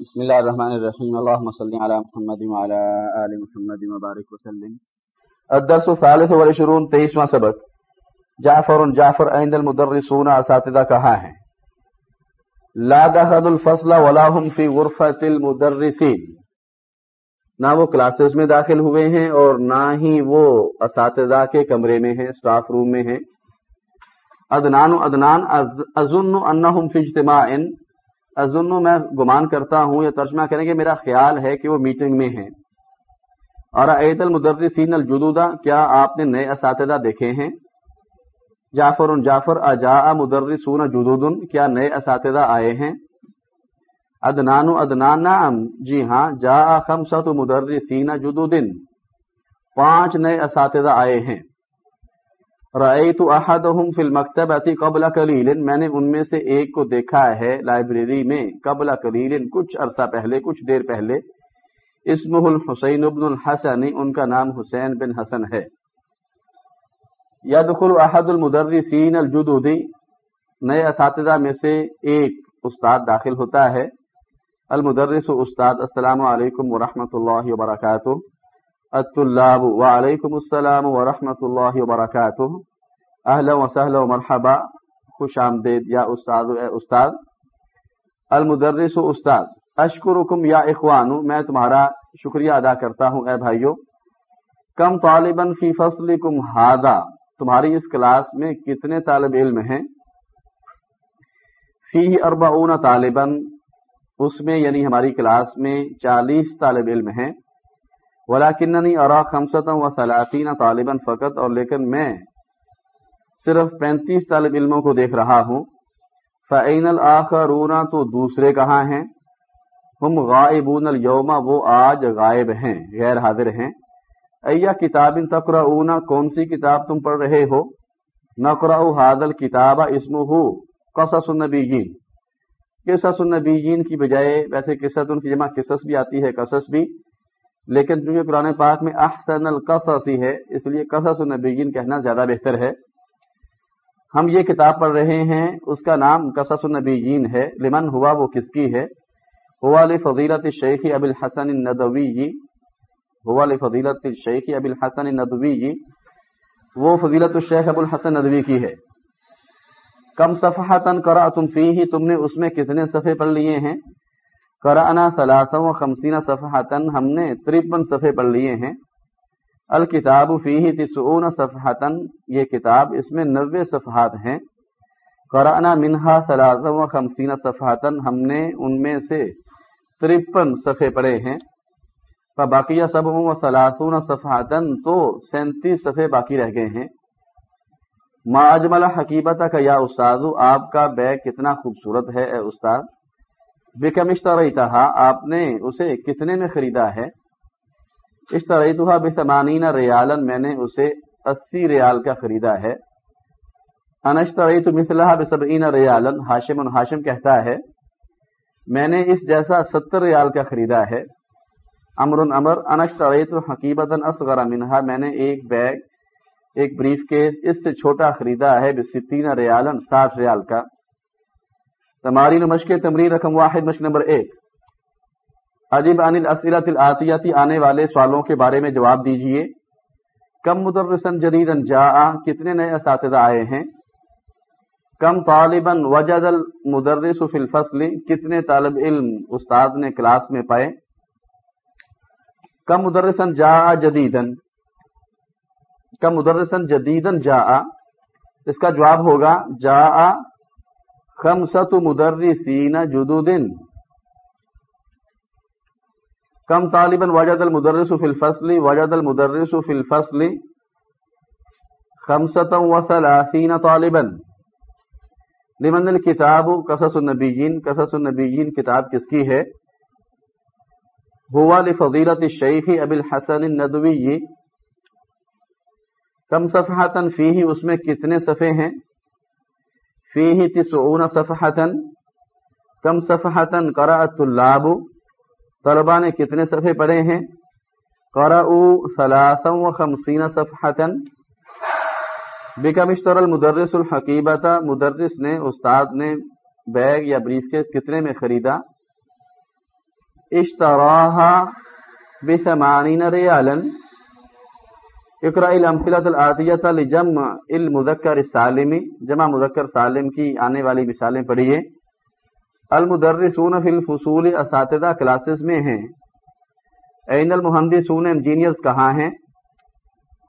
بسم الله الرحمن الرحيم اللهم صل على محمد وعلى آل محمد وبارك وسلم. الدرس الثالث والعشرون، تیسواں سبق. جعفر جعفر عند المدرسون، اساتذہ کہاں ہیں؟ لا دخل الفصل ولا هم في غرفة المدرسين نہ وہ کلاسز میں داخل ہوئے ہیں اور نہ ہی وہ اساتذہ کے کمرے میں ہیں سٹاف روم میں ہیں. ادنان و ادنان اظن انہم فی اجتماع ازن میں گمان کرتا ہوں یا ترجمہ کریں گے میرا خیال ہے کہ وہ میٹنگ میں ہیں۔ اور عید المدرسین الجدودہ، کیا آپ نے نئے اساتذہ دیکھے ہیں؟ جعفر جعفر اجا مدرسون جدود کیا نئے اساتذہ آئے ہیں؟ ادنان ادنان، نعم جی ہاں جا خمسط مدرسین جدود پانچ نئے اساتذہ آئے ہیں۔ رأيت احدهم في المكتبة قبل قليل، میں نے ان میں سے ایک کو دیکھا ہے لائبریری میں قبل قليل، کچھ عرصہ پہلے، کچھ دیر پہلے۔ اسمه الحسین ابن الحسن، ان کا نام حسین بن حسن ہے۔ يدخل احد المدرسین الجدود نئے اساتذہ میں سے ایک استاد داخل ہوتا ہے۔ المدرس استاد، السلام علیکم ورحمۃ اللہ وبرکاتہ۔ الطلاب، وعلیکم السلام ورحمۃ اللہ وبرکاتہ۔ اہلا و مرحبا، خوش آمدید، یا استاد، اے استاد۔ المدرس و استاد، اشکرکم یا اخوانو، میں تمہارا شکریہ ادا کرتا ہوں، اے بھائیو۔ کم طالباً فی فصلکم ہادا تمہاری اس کلاس میں کتنے طالب علم ہیں؟ فی اربعون طالباً، اس میں یعنی ہماری کلاس میں چالیس طالب علم ہیں۔ ولاکننی ارا خمسط و سلاطین طالباً فقط، اور لیکن میں صرف پینتیس طالب علموں کو دیکھ رہا ہوں۔ فعین الآخرون، تو دوسرے کہاں ہیں؟ ہم غائبون اليوم، وہ آج غائب ہیں، غیر حاضر ہیں۔ ایا کتاب تقرؤون، کون سی کتاب تم پڑھ رہے ہو؟ نقرأ هذا الكتاب اسمه قصص النبیین۔ قصص النبیین کی بجائے، ویسے قصص ان کی جمع قصص بھی آتی ہے، قصص بھی۔ لیکن چونکہ قرآن پاک میں احسن القصصی ہے، اس لیے قصص النبیین کہنا زیادہ بہتر ہے۔ ہم یہ کتاب پڑھ رہے ہیں، اس کا نام قصص النبیین ہے۔ لمن ہوا وہ کس کی ہے؟ ہوا فضیلت شیخ اب الحسن الندوی۔ ہوا فضیلت شیخ اب الحسن الندوی۔ وہ فضیلت الشیخ ابو الحسن ندوی کی ہے۔ کم صفحتن کرا تم فی ہی تم نے اس میں کتنے صفحے پڑھ لیے ہیں؟ کرانا ثلاثہ و خمسین صفحتن ہم نے ترپن صفحے پڑھ لیے ہیں۔ الکتاب فی تسعون صفحتن یہ کتاب اس میں نوے صفحات ہیں۔ قرآن منہا ثلاثہ و خمسین صفحتن ہم نے ان میں سے ترپن صفحے پڑھے ہیں۔ باقیہ سب و سلاسون صفحتن تو سینتیس صفحے باقی رہ گئے ہیں۔ ما اجمل حقیبت کا یا استاد آپ کا بیگ کتنا خوبصورت ہے، اے استاد بکم اشتریتہا آپ نے اسے کتنے میں خریدا ہے؟ اشتریتہا بثمانین ریالن، میں نے اسے اسی ریال کا خریدا ہے۔ انشتریت مثلہا بسبعین ریالن حاشم حاشم کہتا ہے، میں نے اس جیسا ستر ریال کا خریدا ہے۔ امر امر انشتریت حقیبتا اصغر منہا، میں نے ایک بیگ، ایک بریف کیس اس سے چھوٹا خریدا ہے بستین ریالن، ساٹھ ریال کا۔ تمارین مشق تمرین رقم واحد، مشق نمبر ایک۔ عجیب عن الاسئلت الاتیاتی آنے والے سوالوں کے بارے میں جواب دیجیے۔ کم مدرسن جدیدن جاء، کتنے نئے اساتذہ آئے ہیں؟ کم طالباً وجد المدرس فی الفصل، کتنے طالب علم استاد نے کلاس میں پائے؟ کم مدرسن جاء جدیدن کم مدرسن جدیدن جاء، اس کا جواب ہوگا، جاء خمسط مدرسین جدودن۔ کم طالباً وجد المدرس فی الفصل، وجد المدرس فی الفصل خمسط و ثلاثین طالباً۔ لمن الکتاب؟ قصص النبیین۔ قصص النبیین کتاب کس کی ہے؟ ہوا لفضیلت الشیخ ابی الحسن الندوی۔ کم صفحتن فیہ، اس میں کتنے صفحے ہیں؟ فیہ تسعون صفحتن کم صفحتن قرأت اللاب طلبہ نے کتنے صفحے پڑھے ہیں؟ قرأو ثلاثا و خمسین صفحتن بکم اشتر المدرس الحقیبتا مدرس نے، استاد نے بیگ یا بریف کیس کتنے میں خریدا؟ اشتراها بثمانين ريالا اقرأ الامثلة الآتية لجمع المذکر السالم. جمع مذکر سالم کی آنے والی مثالیں پڑھیے. المدرسون فی الفصول اساتذہ کلاسز میں ہیں. این المہندسون انجینئرز کہاں ہیں؟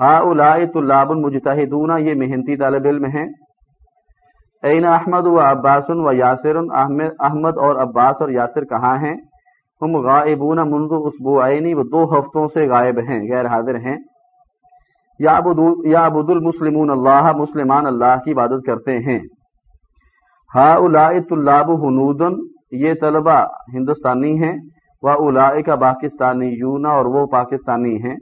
ہاؤلاء طلاب المجتہدون یہ محنتی طالب علم ہیں. این احمد و عباس و یاسر، احمد اور عباس اور یاسر کہاں ہیں؟ ہم غائبون منذ اسبوعین وہ دو ہفتوں سے غائب ہیں، غیر حاضر ہیں. یا عبد المسلمون اللہ، مسلمان اللہ کی عبادت کرتے ہیں۔ ہاؤلاء طلاب حنود یہ طلبہ ہندوستانی ہیں۔ وہ الاء کا پاکستانی یونا اور وہ پاکستانی ہیں۔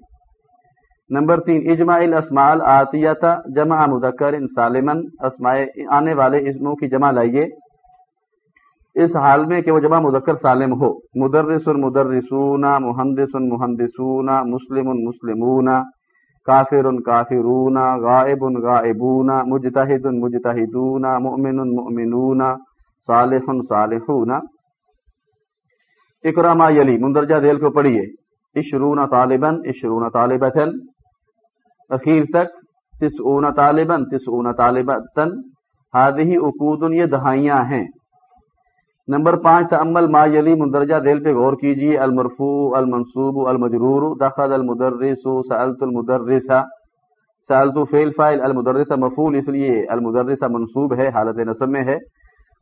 نمبر تین، اجماع الاسماء آتیتا جمع مذکر سالمن اسماء آنے والے اسموں کی جمع لائیے۔ اس حال میں کہ وہ جمع مذکر سالم ہو۔ مدرس مدرسون محندس محندسون مسلم مسلمون کافر کافرون غائب غائبون مجتہد مجتہدون مؤمن مؤمنون صالح صالحون اکرما یلی، مندرجہ ذیل کو پڑھیے۔ اشرون طالباً اشرون طالبتن اخیر تک، تسعون طالباً، تسعون طالبتن ہادی اقود یہ دہائیاں ہیں۔ نمبر پانچ تعمل ما یلی مندرجہ ذیل پہ غور کیجیے المرفوع، المنصوب، المجرور، دخل المدرس، سألت المدرس، سألت فیل فائل المدرس مفول اس لیے المدرس منصوب ہے، حالت نصب میں ہے۔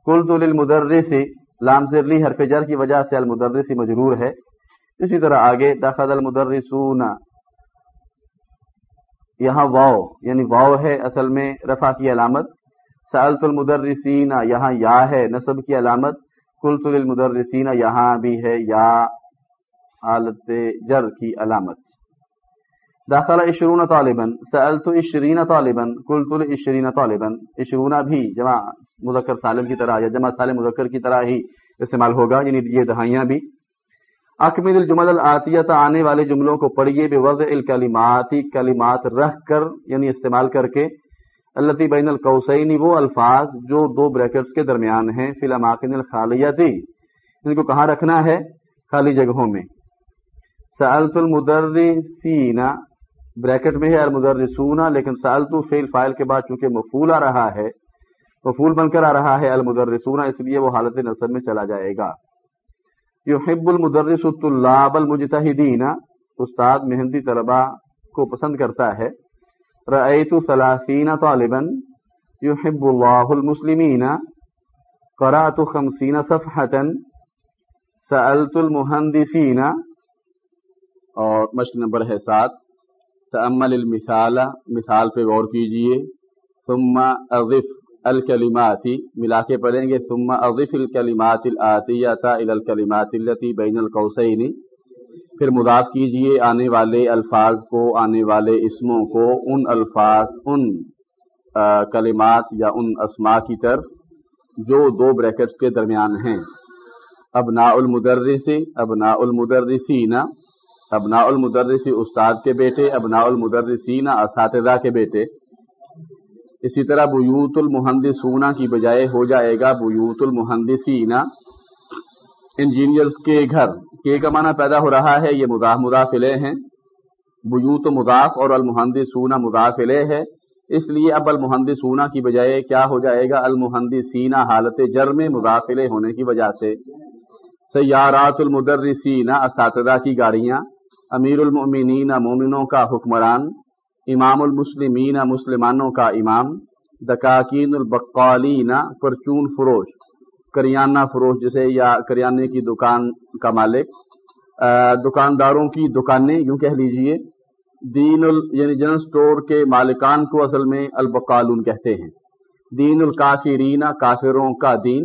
قلت للمدرس، لام زرلی حرف جر کی وجہ سے المدرس مجرور ہے۔ اسی طرح آگے، دخل المدرسون، یہاں واؤ یعنی واؤ ہے اصل میں رفع کی علامت۔ سألت المدرسین، یہاں یا ہے، نصب کی علامت۔ قلت للمدرسین، یہاں بھی ہے یا حالت جر کی علامت۔ داخلہ اشرون طالباً، سألت اشرین طالباً، قلت لاشرین طالباً۔ اشرون بھی، جمع مذکر سالم کی طرح یا جمع سالم مذکر کی طرح ہی استعمال ہوگا یعنی یہ دہائیاں بھی۔ اکمل الجمل العطیت آنے والے جملوں کو پڑھیے، بے وضع الکلماتی کلمات رکھ کر یعنی استعمال کر کے۔ اللہ بین القوسین وہ الفاظ جو دو بریکٹس کے درمیان ہیں، فی الاماکن الخالیتی۔ ان کو کہاں رکھنا ہے؟ خالی جگہوں میں۔ سألت المدرسین۔ بریکٹ میں ہے المدرسون، لیکن سألت فیل فائل کے بعد چونکہ مفول آ رہا ہے مفول بن کر آ رہا ہے المدرسون، اس لیے وہ حالت نصب میں چلا جائے گا۔ یحب المدرس الطلاب المجتہدین۔ استاد محنتی طلبہ کو پسند کرتا ہے۔ رأیت ثلاثین طالبا یحب اللہ المسلمین قرأت خمسین صفحتا سألت المہندسین اور مشق نمبر ہے سات. تأمل المثال، مثال پہ غور کیجیے. ثم اضف الکلماتی ملا کے پڑھیں گے. ثم اضف الکلمات الاتیۃ الى الکلمات التي بین القوسین پھر مضاف کیجیے آنے والے الفاظ کو، آنے والے اسموں کو، ان الفاظ، ان کلمات یا ان اسماء کی طرف، جو دو بریکٹس کے درمیان ہیں۔ ابناء المدرس ابناء المدرسین، ابناء المدرسی استاد کے بیٹے، ابناء المدرسین اساتذہ کے بیٹے۔ اسی طرح بیوت المحندسونا کی بجائے ہو جائے گا بیوت المحندسینا انجینئرز کے گھر۔ کے کا معنی پیدا ہو رہا ہے، یہ مضاف مداخلے ہیں۔ بیوت مضاف اور المحندسونا مداخلے ہے اس لیے اب المحندسونا کی بجائے کیا ہو جائے گا؟ المحندسینا حالت جر میں ہونے کی وجہ سے۔ سیارات المدرسین، اساتذہ کی گاڑیاں امیر المؤمنین مومنوں کا حکمران امام المسلمین مسلمانوں کا امام، دکاکین البقالین پرچون فروش۔ کریانہ فروش جسے یا کریانے کی دکان کا مالک دکانداروں کی دکانیں، یوں کہہ لیجیے، دین ال یعنی جنرل سٹور کے مالکان کو اصل میں البقالون کہتے ہیں۔ دین الکافرین، کافروں کا دین۔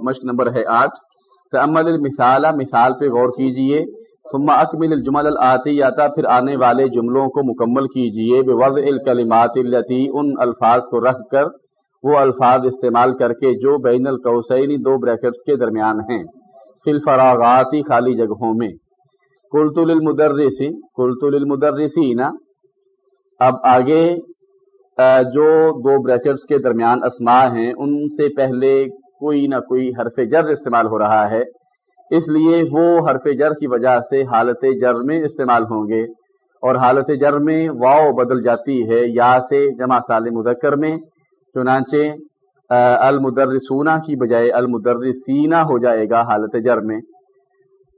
مشق نمبر ہے آٹھ۔ تعمل المثال مثال پہ غور کیجیے۔ ثم اکمل الجمل الاتیاتا پھر آنے والے جملوں کو مکمل کیجیے۔ بوضع الکلمات اللتی ان الفاظ کو رکھ کر وہ الفاظ استعمال کر کے جو بین القوسین دو بریکٹس کے درمیان ہیں، فی الفراغاتی خالی جگہوں میں۔ قلت للمدرسی قلت للمدرسین اب آگے جو دو بریکٹس کے درمیان اسماء ہیں، ان سے پہلے کوئی نہ کوئی حرف جر استعمال ہو رہا ہے۔ اس لیے وہ حرف جر کی وجہ سے حالت جر میں استعمال ہوں گے۔ اور حالت جر میں واؤ بدل جاتی ہے، یا سے جمع سال مذکر میں۔ چنانچہ المدرسونا کی بجائے المدرسینہ ہو جائے گا حالت جر میں۔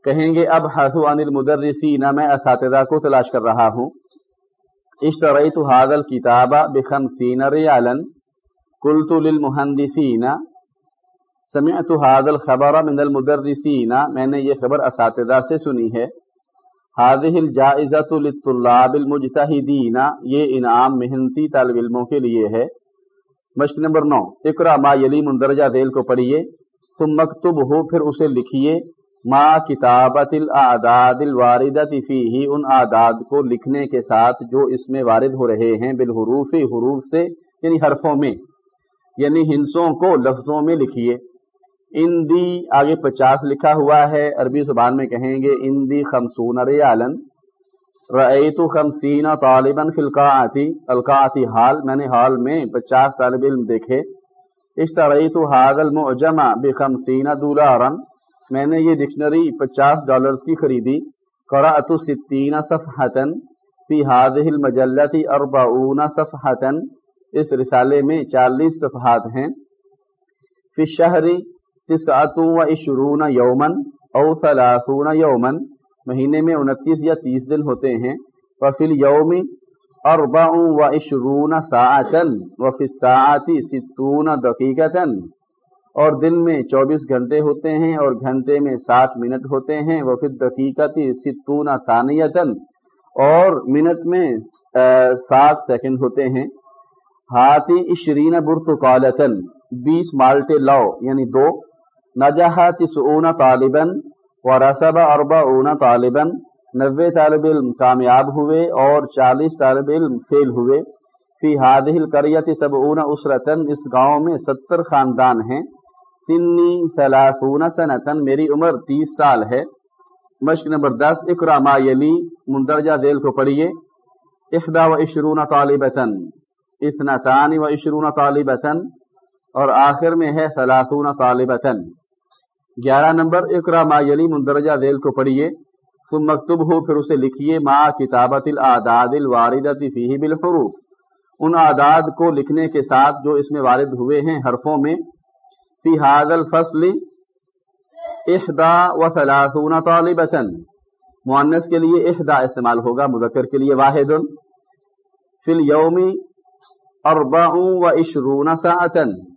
کہیں گے، اب حسو عن المدرسینہ میں اساتذہ کو تلاش کر رہا ہوں۔ اشتریت هذا الكتاب بخمسین ریالا۔ قلت للمهندسین، سمعت هذا الخبر من المدرسین میں نے یہ خبر اساتذہ سے سنی ہے۔ هذه الجائزة للطلاب المجتہدین۔ یہ انعام محنتی طالب علموں کے لیے ہے۔ مشق نمبر نو اقرا ما یلی مندرجہ ذیل کو پڑھیے، ثم مکتب ہو پھر اسے لکھیے، ما کتابت الاعداد الواردت فیہ ان اعداد کو لکھنے کے ساتھ جو اس میں وارد ہو رہے ہیں بالحروف حروف سے یعنی حرفوں میں یعنی ہنسوں کو لفظوں میں لکھیے۔ ان دی آگے پچاس لکھا ہوا ہے، عربی زبان میں کہیں گے ان دی خمسون ریالن۔ رعیت خمسین طالبا فی القاعتی القاعتی حال، میں نے حال میں پچاس طالب علم دیکھے۔ اشتریت هذا المعجم بخمسین دولارا، میں نے یہ ڈکشنری پچاس ڈالرز کی خریدی۔ قرأت ستین صفحتن فی هذه المجلت اربعون صفحتن اس رسالے میں چالیس صفحات ہیں۔ فی الشہر تسعت و عشرون یومن او ثلاثون یومن مہینے میں انتیس یا تیس دن ہوتے ہیں۔ وفی اليوم اربع و عشرون ساعتن وفی الساعت ستون دقیقتن اور دن میں چوبیس گھنٹے ہوتے ہیں اور گھنٹے میں ساٹھ منٹ ہوتے ہیں۔ وہ پھر دقیقت ستون ثانیتن اور منٹ میں ساٹھ سیکنڈ ہوتے ہیں۔ ہاتھی اشرین برتقالتن بیس مالٹے لو یعنی دو۔ نجہ تسعون طالباً۔ و رسب اربع اون طالباً، نوے طالب علم کامیاب ہوئے اور چالیس طالب علم فیل ہوئے۔ فی ہادہ القریت سبعون اسرتن اس گاؤں میں ستر خاندان ہیں۔ سنی ثلاثون سنتن میری عمر تیس سال ہے۔ مشق نمبر دس اقرا ما یلی، مندرجہ ذیل کو پڑھیے۔ احدا و عشرون طالبتن اثنتان و عشرون طالبتن اور آخر میں ہے ثلاثون طالبتن گیارہ نمبر اقرا ما یلی مندرجہ ذیل کو پڑھیے۔ ثم مکتب ہو پھر اسے لکھیے، ما کتابت الاعداد الواردت فیہ بالحروف۔ ان اعداد کو لکھنے کے ساتھ جو اس میں وارد ہوئے ہیں حرفوں میں، فی هذا الفصل احدا و ثلاثون طالبتن مؤنث کے لیے احدا استعمال ہوگا، مذکر کے لیے واحد۔ فی اليوم اربع و عشرون ساعتن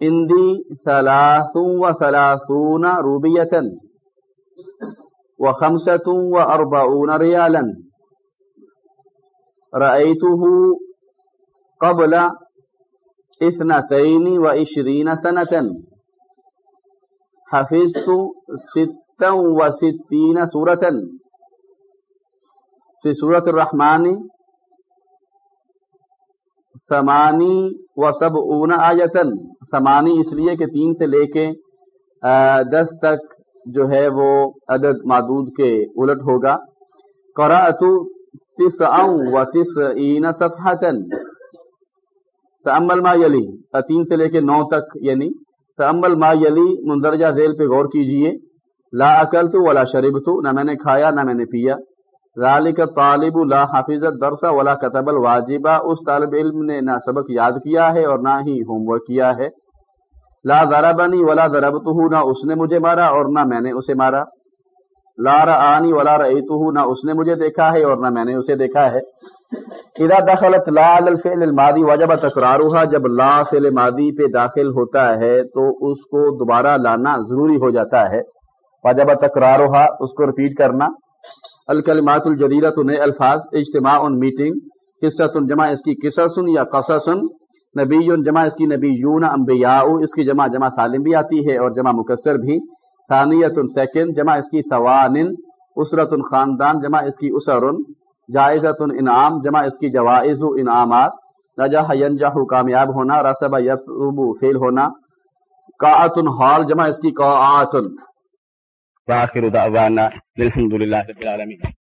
اندی ثلاث و ثلاثون روبیتن و خمسة و اربعون ریالا رأيته قبل اثنتين وعشرين سنة حفظت ستا وستين سورة في سورة الرحمن ثمانی و سب اون آیتن ثمانی اس لیے کہ تین سے لے کے دس تک جو ہے وہ عدد معدود کے الٹ ہوگا۔ قرأت تسعا و تسعین صفحتن تعمل ما یلی۔ تین سے لے کے نو تک یعنی تعمل ما یلی۔ مندرجہ ذیل پہ غور کیجیے۔ لا اکل ولا شرب نہ میں نے کھایا، نہ میں نے پیا۔ ذالک طالب لا حافظت درسا ولا کتب الواجبہ اس طالب علم نے نہ سبق یاد کیا ہے اور نہ ہی ہوم ورک کیا ہے۔ لا ضربنی ولا ضربتہ نہ اس نے مجھے مارا اور نہ میں نے اسے مارا۔ لا رآنی ولا رأیتہ نہ اس نے مجھے دیکھا ہے اور نہ میں نے اسے دیکھا ہے۔ اذا دخلت لا الفعل الماضی، وجب تکرارها، جب لا فعل ماضی پہ داخل ہوتا ہے، تو اس کو دوبارہ لانا ضروری ہو جاتا ہے۔ وجب تکرارها، اس کو ریپیٹ کرنا۔ الکلمات الجدیدۃ، نئے الفاظ، اجتماع میٹنگ قصۃ، جمع، اس کی قصص یا قصص نبی جمع اس کی نبیون انبیاء، اس کی جمع جمع سالم بھی آتی ہے اور جمع مکسر بھی۔ ثانیت سیکنڈ جمع اس کی ثوان اسرت خاندان، جمع اس کی اسرن۔ جائزت انعام، جمع اس کی جوائز و انعامات۔ نجح ینجح کامیاب ہونا۔ رسب یسب فیل ہونا۔ قاعت حال، جمع اس کی قاعت واخر دعوانا الحمد للہ رب العالمین۔